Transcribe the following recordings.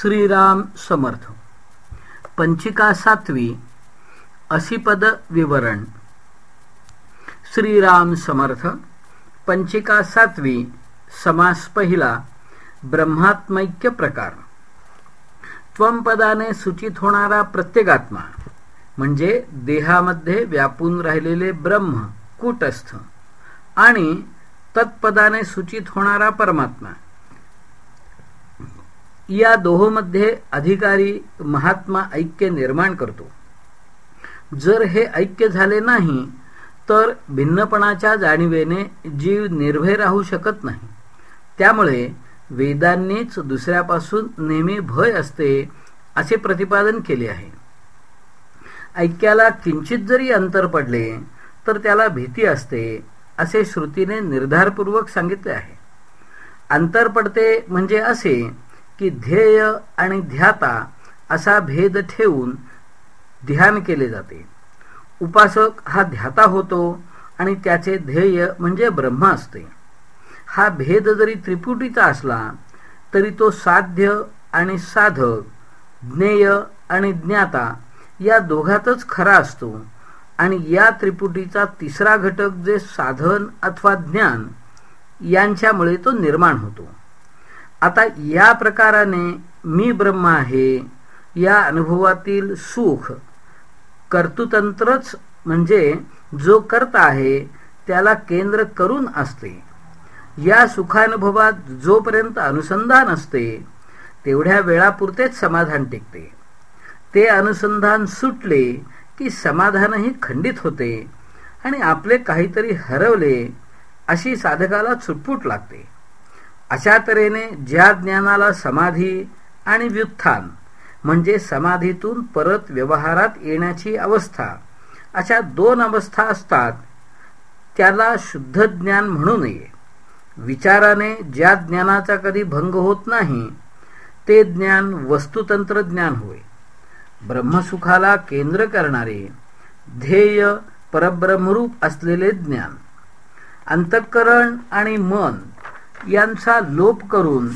श्रीराम समर्थ. पंचिका सातवी असिपद विवरण. श्रीराम समर्थ पंचिका सातवी समास पहिला ब्रह्मात्मैक्य प्रकार. त्वंपदाने सूचित होणारा प्रत्येगात्मा म्हणजे देहामध्ये व्यापून राहिलेले ब्रह्म कूटस्थ आणि तत्पदाने सूचित होणारा परमात्मा. या दोहोमध्ये अधिकारी महात्मा ऐक्य निर्माण करतो. जर हे ऐक्य झाले नाही तर भिन्नपणाच्या जाणीवेने जीव निर्भय राहू शकत नाही. त्यामुळे वेदांनीच दुसऱ्यापासून नेहमी भय असते असे प्रतिपादन केले आहे. ऐक्याला किंचित जरी अंतर पडले तर त्याला भीती असते असे श्रुतीने निर्धारपूर्वक सांगितले आहे. अंतर पडते म्हणजे असे की ध्येय आणि ध्याता असा भेद ठेवून ध्यान केले जाते. उपासक हा ध्याता होतो आणि त्याचे ध्येय म्हणजे ब्रह्म असते. हा भेद जरी त्रिपुटीचा असला तरी तो साध्य आणि साधक ज्ञेय आणि ज्ञाता या दोघातच खरा असतो आणि या त्रिपुटीचा तिसरा घटक जे साधन अथवा ज्ञान यांच्यामुळे तो निर्माण होतो. आता या प्रकाराने मी ब्रह्म आहे या अनुभवातील सुख कर्तुतंत्रच म्हणजे जो करता आहे त्याला केंद्र करून असते. या सुखानुभवात जोपर्यंत अनुसंधान असते तेवढ्या वेळापुरतेच समाधान टिकते. ते अनुसंधान सुटले की समाधानही खंडित होते आणि आपले काहीतरी हरवले अशी साधकाला चुटपुट लागते. अशा तऱ्हेने ज्या ज्ञानाला समाधी आणि व्युत्थान म्हणजे समाधीतून परत व्यवहारात येण्याची अवस्था अशा दोन अवस्था असतात त्याला शुद्ध ज्ञान म्हणू नये. विचाराने ज्या ज्ञानाचा कधी भंग होत नाही ते ज्ञान वस्तुतंत्र ज्ञान होय. ब्रह्मसुखाला केंद्र करणारे ध्येय परब्रह्मरूप असलेले ज्ञान अंतःकरण आणि मन यांचा लोप करून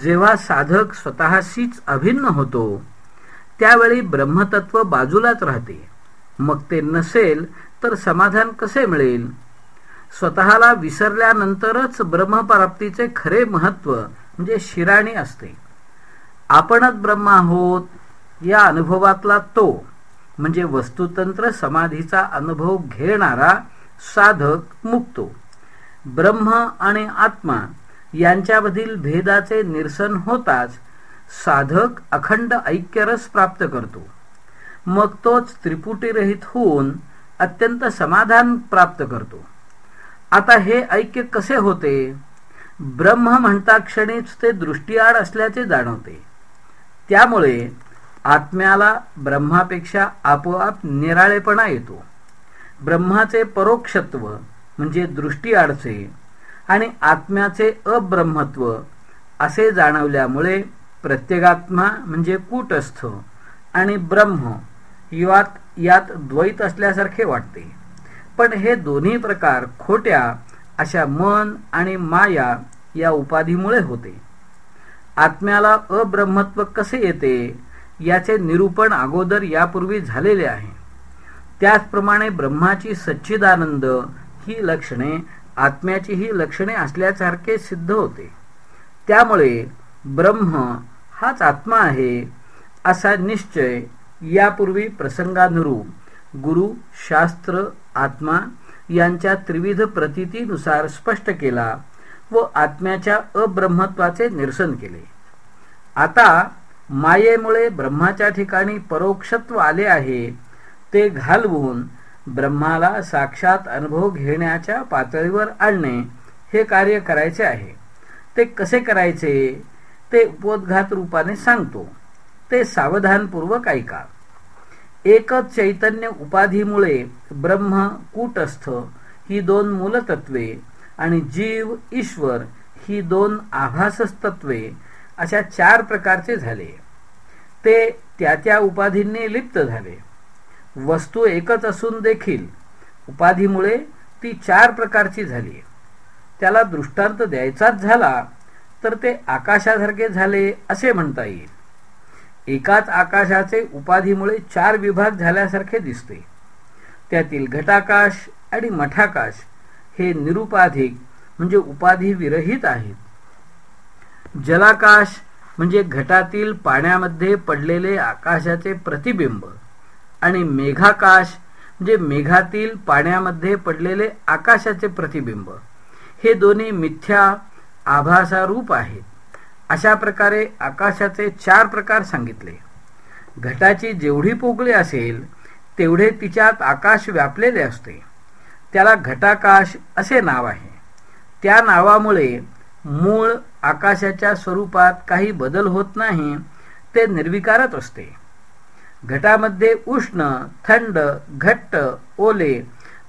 जेव्हा साधक स्वतःशीच अभिन्न होतो त्यावेळी ब्रह्मतत्व बाजूलाच राहते. मग ते नसेल तर समाधान कसे मिळेल? स्वतःला विसरल्यानंतरच ब्रह्मप्राप्तीचे खरे महत्त्व म्हणजे शिराणी असते. आपणच ब्रह्म आहोत या अनुभवातला तो म्हणजे वस्तुतंत्र समाधीचा अनुभव घेणारा साधक मुक्तो. ब्रह्म आणि आत्मा यांच्यामधील भेदाचे निरसन होताच साधक अखंड ऐक्यरस प्राप्त करतो. मग तोच त्रिपुटीरहित होऊन अत्यंत समाधान प्राप्त करतो. आता हे ऐक्य कसे होते? ब्रह्म म्हणता क्षणीच ते दृष्टीआड असल्याचे जाणवते. त्यामुळे आत्म्याला ब्रह्मापेक्षा आपोआप निराळेपणा येतो. ब्रह्माचे परोक्षत्व म्हणजे दृष्टी दृष्टीआडचे आणि आत्म्याचे अब्रह्मत्व असे जाणवल्यामुळे प्रत्येगात्मा म्हणजे कूटस्थ आणि ब्रह्म यात यात द्वैत असल्यासारखे वाटते. पण हे दोन्ही प्रकार खोट्या अशा मन आणि माया या उपाधीमुळे होते. आत्म्याला अब्रह्मत्व कसे येते याचे निरूपण अगोदर यापूर्वी झालेले आहे. त्याचप्रमाणे ब्रह्माची सच्चिदानंद ही लक्षणे आत्म्याची ही लक्षणे असल्यासारखे सिद्ध होते. त्यामुळे ब्रह्म हाच आत्मा आहे असा निश्चय यापूर्वी प्रसंगानुरूप गुरु शास्त्र आत्मा यांच्या त्रिविध प्रतीतीनुसार स्पष्ट केला व आत्म्याच्या अब्रह्मत्वाचे निरसन केले. आता मायेमुळे ब्रह्माच्या ठिकाणी परोक्षत्व आले आहे ते घालवून ब्रह्माला साक्षात अनुभव घेण्याच्या पातळीवर आणणे हे कार्य करायचे आहे. ते कसे करायचे? ते उपोद्घात रूपाने सांगतो. ते सावधानपूर्वक ऐका. एकच चैतन्य उपाधीमुळे ब्रह्म कूटस्थ ही दोन मूलतत्वे आणि जीव ईश्वर ही दोन आभासस्तत्वे अशा चार प्रकारचे झाले. ते त्या त्या उपाधींनी लिप्त झाले. वस्तू एकच असून देखील उपाधीमुळे ती चार प्रकारची झाली. त्याला दृष्टांत द्यायचाच झाला तर ते आकाशासारखे झाले असे म्हणता येईल. एकाच आकाशाचे उपाधीमुळे चार विभाग झाल्यासारखे दिसते. त्यातील घटाकाश आणि मठाकाश हे निरुपाधिक म्हणजे उपाधी विरहित आहेत. जलाकाश म्हणजे घटातील पाण्यामध्ये पडलेले आकाशाचे प्रतिबिंब. आणि मेघाकाश म्हणजे मेघातील पाण्यामध्ये पडलेले आकाशाचे प्रतिबिंब. हे दोन्ही मिथ्या आभासारूप आहेत. अशा प्रकारे आकाशाचे चार प्रकार सांगितले. घटाची जेवढी पोकळी असेल तेवढे तिच्यात आकाश व्यापलेले असते. त्याला घटाकाश असे नाव आहे. त्या नावामुळे मूळ आकाशाच्या स्वरूपात काही बदल होत नाही ते निर्विकारच असते. घटामध्ये उष्ण थंड घट्ट ओले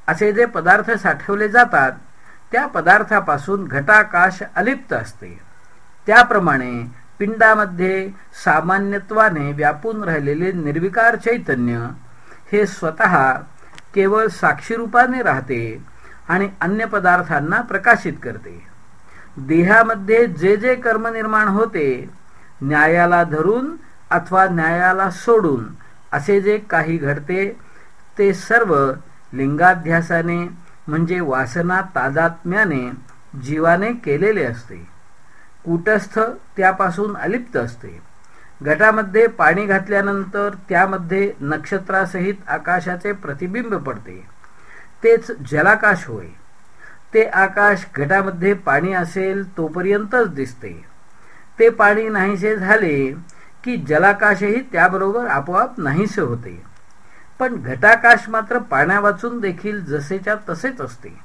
असे जे पदार्थ साठवले जातात त्या पदार्थापासून घटाकाश अलिप्त असते. त्याप्रमाणे पिंडामध्ये सामान्यत्वाने व्यापून राहिलेले निर्विकार चैतन्य हे स्वतः केवळ साक्षीरूपाने राहते आणि अन्य पदार्थांना प्रकाशित करते. देहामध्ये जे जे कर्म निर्माण होते न्यायाला धरून अथवा न्यायाला सोडून असे जे काही घडते ते सर्व लिंगाध्यासाने म्हणजे वासना तादात्म्याने जीवाने केलेले असते. कुटस्थ त्यापासून अलिप्त असते. घटामध्ये पाणी घातल्यानंतर त्यामध्ये नक्षत्रासहित आकाशाचे प्रतिबिंब पडते. तेच जलाकाश होय. ते आकाश घटामध्ये पाणी असेल तोपर्यंतच दिसते. ते पाणी नाहीसे झाले की जलाकाशही त्याबरोबर आपोआप नाहीसे होते. पण घटाकाश मात्र पाण्यावाचून देखील जसेच्या तसेच असते.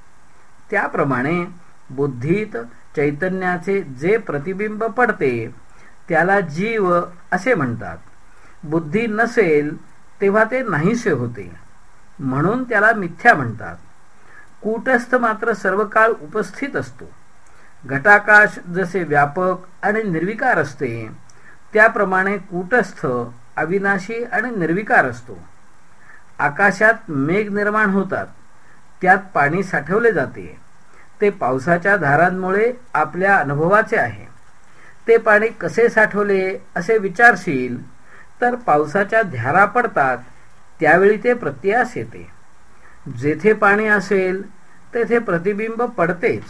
त्याप्रमाणे बुद्धीत चैतन्याचे जे प्रतिबिंब पडते त्याला जीव असे म्हणतात. बुद्धी नसेल तेव्हा ते नाहीसे होते. म्हणून त्याला मिथ्या म्हणतात. कूटस्थ मात्र सर्व काळ उपस्थित असतो. घटाकाश जसे व्यापक आणि निर्विकार असते त्याप्रमाणे कूटस्थ अविनाशी आणि निर्विकार असतो. आकाशात मेघ निर्माण होतात. त्यात पाणी साठवले जाते. ते पावसाच्या धारांमुळे आपल्या अनुभवाचे आहे. ते पाणी कसे साठवले असे विचारशील तर पावसाच्या धारा पडतात त्यावेळी ते प्रत्यास येते. जेथे पाणी असेल तेथे प्रतिबिंब पडतेच.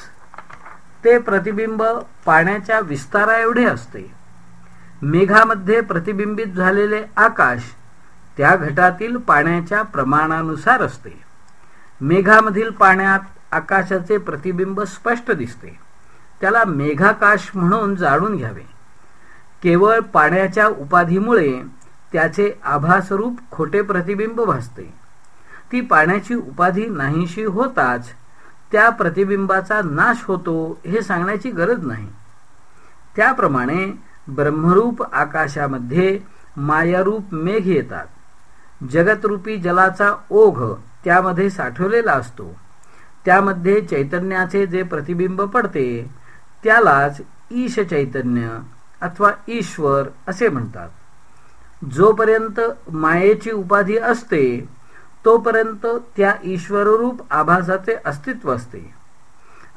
ते प्रतिबिंब पाण्याच्या विस्तारा एवढे असते. मेघामध्ये प्रतिबिंबित झालेले आकाश त्या घटातील पाण्याच्या प्रमाणानुसार असते. मेघामधील पाण्यात आकाशाचे प्रतिबिंब स्पष्ट दिसते. त्याला मेघाकाश म्हणून जाणून घ्यावे. केवळ पाण्याच्या उपाधीमुळे त्याचे आभासरूप खोटे प्रतिबिंब भासते. ती पाण्याची उपाधी नाहीशी होताच त्या प्रतिबिंबाचा नाश होतो हे सांगण्याची गरज नाही. त्याप्रमाणे ब्रह्मरूप आकाशामध्ये मायारूप मेघ येतात. जगतरूपी जलाचा ओघ त्यामध्ये साठवलेला असतो. त्यामध्ये चैतन्याचे जे प्रतिबिंब पडते त्यालाच ईश चैतन्य अथवा ईश्वर असे म्हणतात. जोपर्यंत मायेची उपाधी असते तोपर्यंत त्या ईश्वररूप आभासाचे अस्तित्व असते.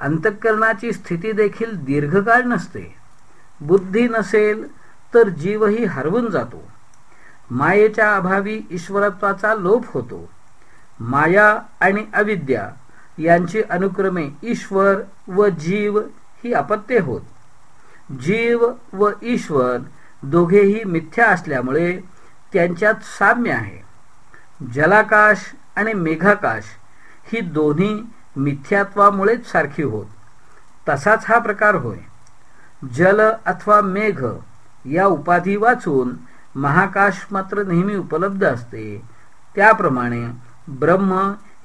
अंतःकरणाची स्थिती देखील दीर्घकाळ नसते. बुद्धी नसेल तर जीवही हरवून जातो. मायेच्या अभावी ईश्वरत्वाचा लोप होतो. माया आणि अविद्या यांची अनुक्रमे ईश्वर व जीव ही अपत्ये होत. जीव व ईश्वर दोघेही मिथ्या असल्यामुळे त्यांच्यात साम्य आहे. जलाकाश आणि मेघाकाश ही दोन्ही मिथ्यात्वामुळेच सारखी होत. तसाच हा प्रकार होय. जल अथवा मेघ या उपाधी वाचून महाकाश मात्र नेहमी उपलब्ध असते. त्याप्रमाणे ब्रह्म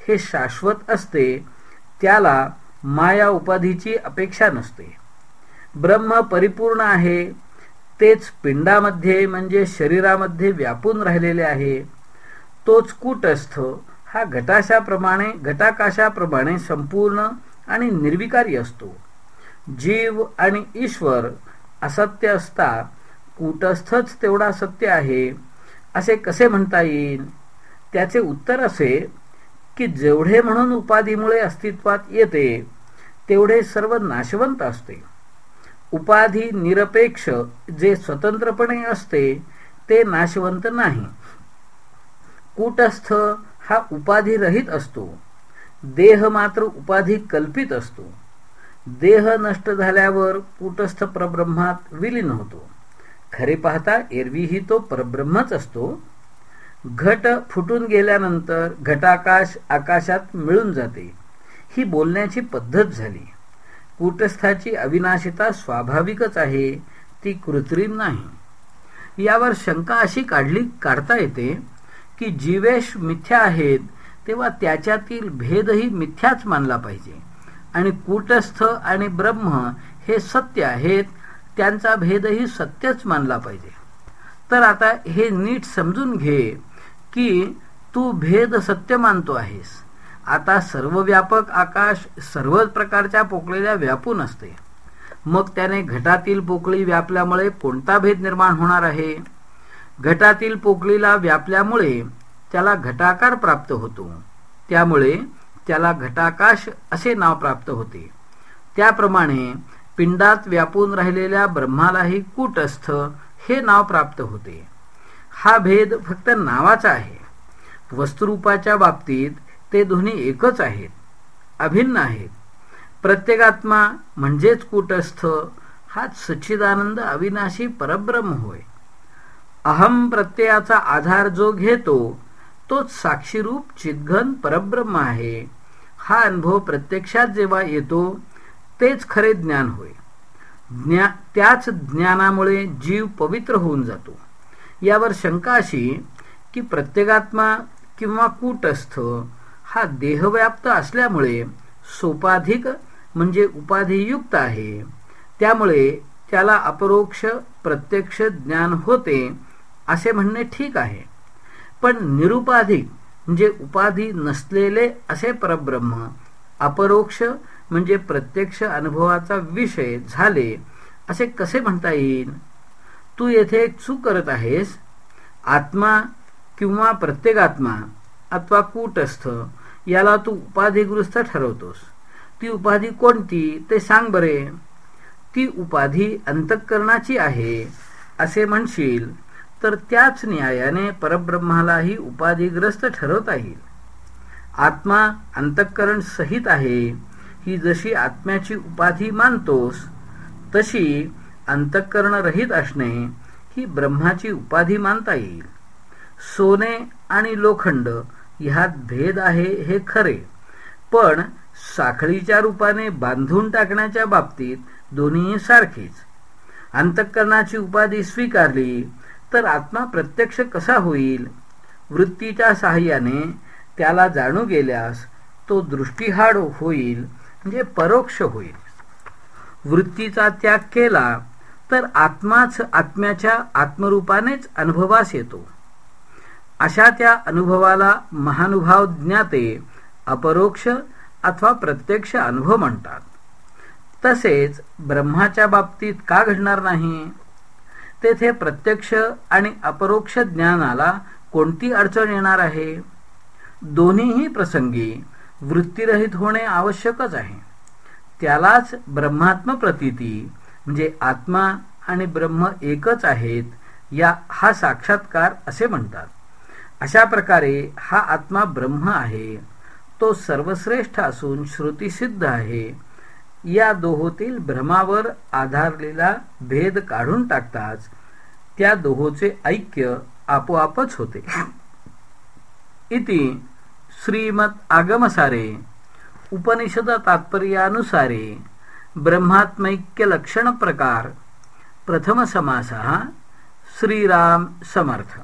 हे शाश्वत असते त्याला माया उपाधीची अपेक्षा नसते. ब्रह्म परिपूर्ण आहे तेच पिंडामध्ये म्हणजे शरीरामध्ये व्यापून राहिलेले आहे. तोच कुटस्थ हा घटाशाप्रमाणे घटाकाशाप्रमाणे संपूर्ण आणि निर्विकारी असतो. जीव आणि ईश्वर असत्य असता कुटस्थच तेवढा सत्य आहे असे कसे म्हणता येईल? त्याचे उत्तर असे की जेवढे म्हणून उपाधीमुळे अस्तित्वात येते तेवढे सर्व नाशवंत असते. उपाधी निरपेक्ष जे स्वतंत्रपणे असते ते नाशवंत नाही. कूटस्थ हा उपाधिरहित असतो. देह मात्र उपाधी कल्पित असतो. देह नष्ट झाल्यावर कूटस्थ परब्रह्मात विलीन होतो. खरे पाहता एरवीही तो परब्रह्मच असतो. घट फुटून गेल्यानंतर घटाकाश आकाशात मिळून जाते. ही बोलण्याची पद्धत झाली. कूटस्थाची अविनाशिता स्वाभाविकच आहे ती कृत्रिम नाही. यावर शंका अशी काढली काढता येते की जीवेश मिथ्या आहेत तेव्हा त्याच्यातील भेदही मिथ्याच मानला पाहिजे. आणि कूटस्थ आणि ब्रह्म हे सत्य आहेत त्यांचा भेदही सत्यच मानला पाहिजे. तर आता हे नीट समजून घे की तू भेद सत्य मानतो आहेस. आता सर्व व्यापक आकाश सर्वच प्रकारच्या पोकळीला व्यापून असते. मग त्याने घटातील पोकळी व्यापल्यामुळे कोणता भेद निर्माण होणार आहे? घटातील पोकळीला व्यापल्यामुळे त्याला घटाकार प्राप्त होतो. त्यामुळे त्याला घटाकाश असे नाव प्राप्त होते. त्याप्रमाणे पिंडात व्यापून राहिलेल्या ब्रह्मालाही कूटस्थ हे नाव प्राप्त होते. हा भेद फक्त नावाचा आहे. वस्तुरूपाच्या बाबतीत ते दोन्ही एकच आहेत अभिन्न आहेत. प्रत्येकात्मा म्हणजेच कूटस्थ हा सच्चिदानंद अविनाशी परब्रह्म होय. अहम प्रत्ययाचा आधार जो घेतो तोच साक्षीरूप चिद्घन परब्रह्म आहे. हा अनुभव प्रत्यक्षात जेव्हा येतो तेच खरे ज्ञान होय. ज्ञा त्याच ज्ञानामुळे जीव पवित्र होऊन जातो. यावर शंका अशी की प्रत्येकात्मा किंवा कूटस्थ हा देहव्याप्त असल्यामुळे सोपाधिक म्हणजे उपाधियुक्त आहे. त्यामुळे त्याला अपरोक्ष प्रत्यक्ष ज्ञान होते असे म्हणणे ठीक आहे. पण निरुपाधिक म्हणजे उपाधी नसलेले असे परब्रह्म अपरोक्ष म्हणजे प्रत्यक्ष अनुभवाचा विषय झाले असे कसे म्हणता येईल? तू येथे एक चूक करत आहेस. आत्मा किंवा प्रत्येकात्मा अथवा कूटस्थ याला तू उपाधिग्रस्त ठरवतोस. ती उपाधी कोणती? ते सांग बरे. ती उपाधी अंतःकरणाची आहे असे म्हणशील. तर त्याच न्यायाने परब्रह्मालाही उपाधिग्रस्त ठरवता येईल. आत्मा अंतःकरण सहित आहे. ही जशी आत्म्याची उपाधी मानतोस तशी अंतःकरण रहित असणे ही ब्रह्माची उपाधी मानता येईल. सोने आणि लोखंड ह्यात भेद आहे हे खरे पण साखळीच्या रूपाने बांधून टाकण्याच्या बाबतीत दोन्ही सारखीच. अंतःकरणाची उपाधी स्वीकारली तर आत्मा प्रत्यक्ष कसा होईल? वृत्तीच्या सहाय्याने त्याला जाणू गेल्यास तो दृष्टीहाड होईल म्हणजे परोक्ष होईल. वृत्तीचा त्याग केला तर आत्माच आत्म्याच्या आत्मरूपानेच अनुभवास येतो. अशा त्या अनुभवाला महानुभाव ज्ञाते अपरोक्ष अथवा प्रत्यक्ष अनुभव म्हणतात. तसेच ब्रह्माच्या बाबतीत का घडणार नाही? तेथे प्रत्यक्ष आणि अपरोक्ष ज्ञानाला कोणती अडचण येणार आहे? दोन्हीही प्रसंगी वृत्तीरहित होणे आवश्यकच आहे. त्यालाच ब्रह्मात्म प्रतीती म्हणजे आत्मा आणि ब्रह्म एकच आहेत या हा साक्षात्कार असे म्हणतात. अशा प्रकारे हा आत्मा ब्रह्म आहे तो सर्वश्रेष्ठ असून श्रुतीसिद्ध आहे या दोहोतील भ्रमावर आधारलेला भेद काढून टाकताच त्या दोहोचे ऐक्य आपोआपच होते. इति श्रीमत आगमसारे उपनिषद तात्पर्यानुसारे ब्रह्मात्मैक्य लक्षण प्रकार प्रथम समास श्रीराम समर्थ।